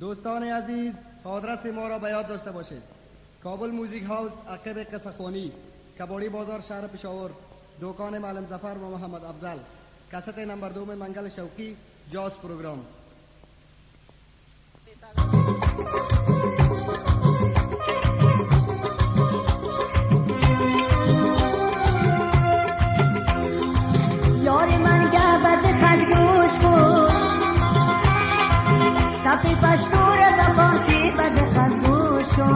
دوستان عزیز آدرس ما را به یاد داشته باشید. کابل Music House عقب قصه خوانی کباری بازار شهر پشاور دوکان معلم ظفر و محمد افضل کست نمبر دوم منگل شوقی Jazz Program. په پښتور د با بد خندوشو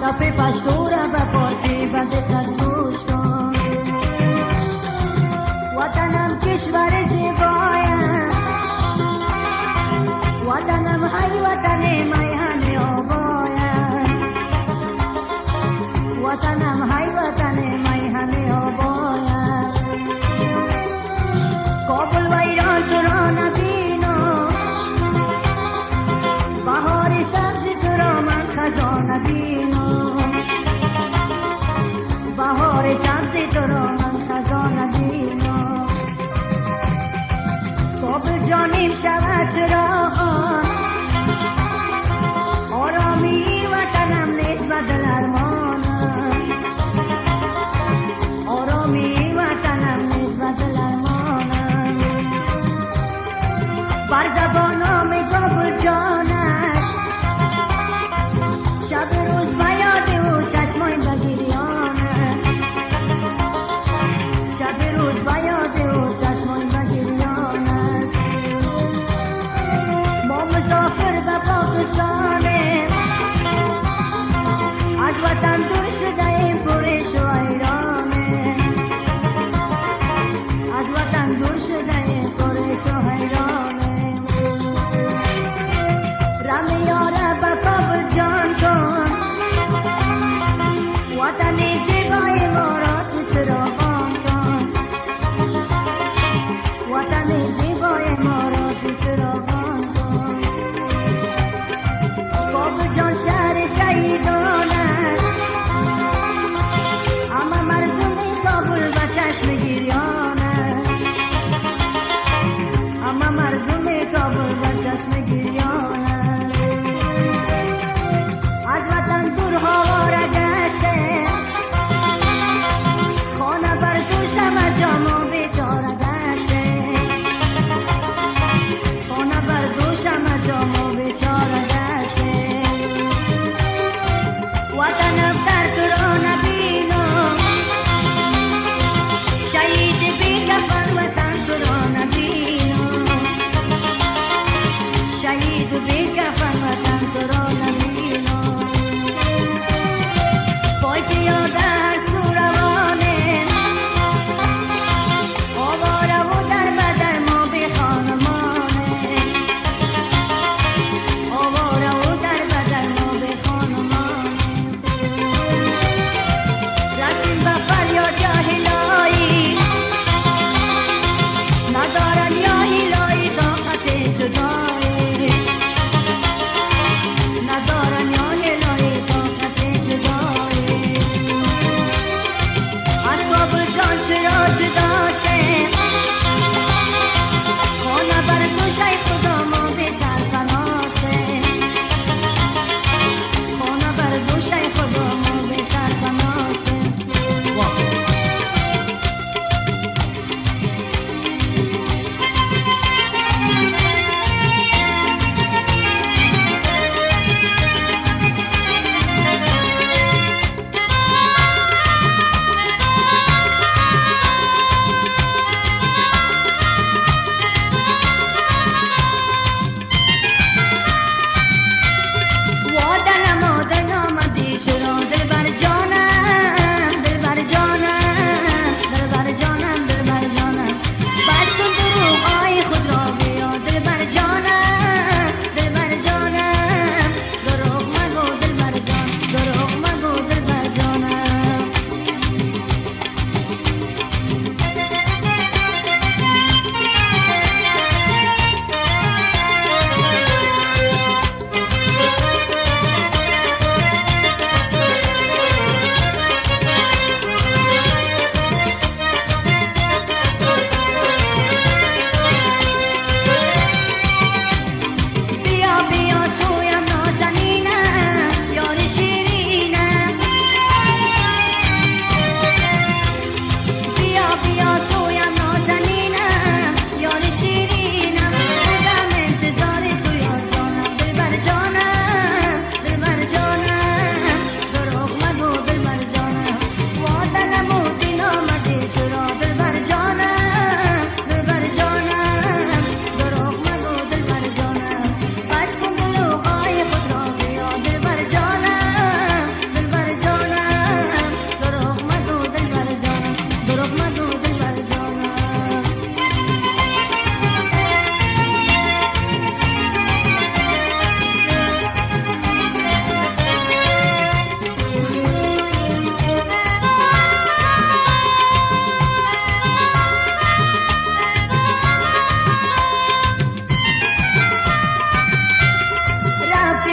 دا په با د با بد خندوشو وطنم کشور زیبایا وطنم ای وطن میهن او بایا وطنم های وطنی میهن goodbye. you don't.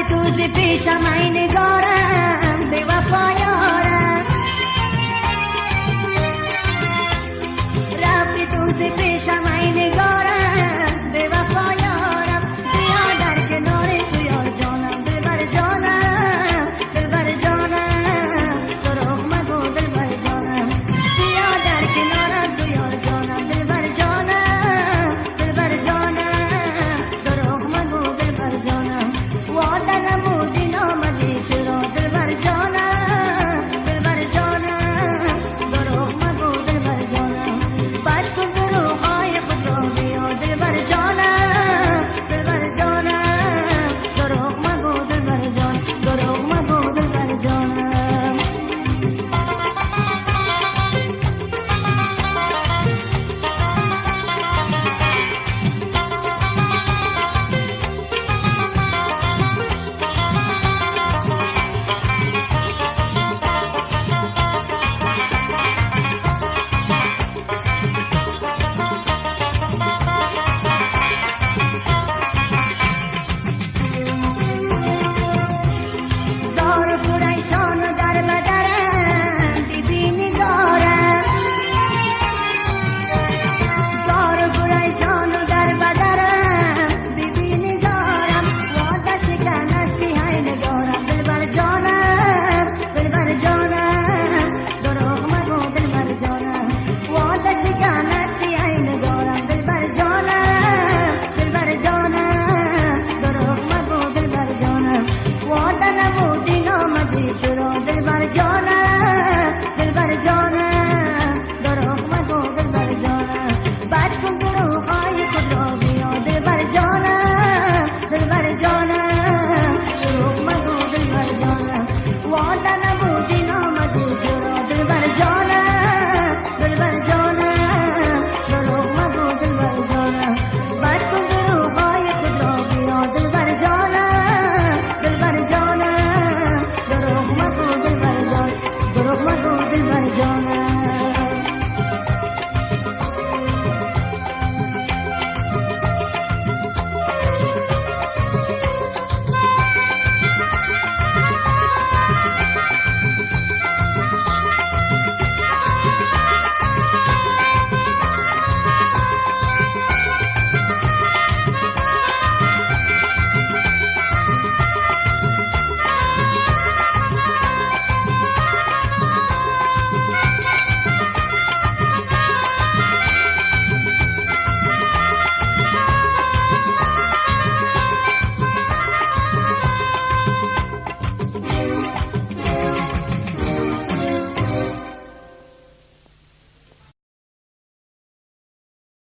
تو ز پیشم نگارم به وفای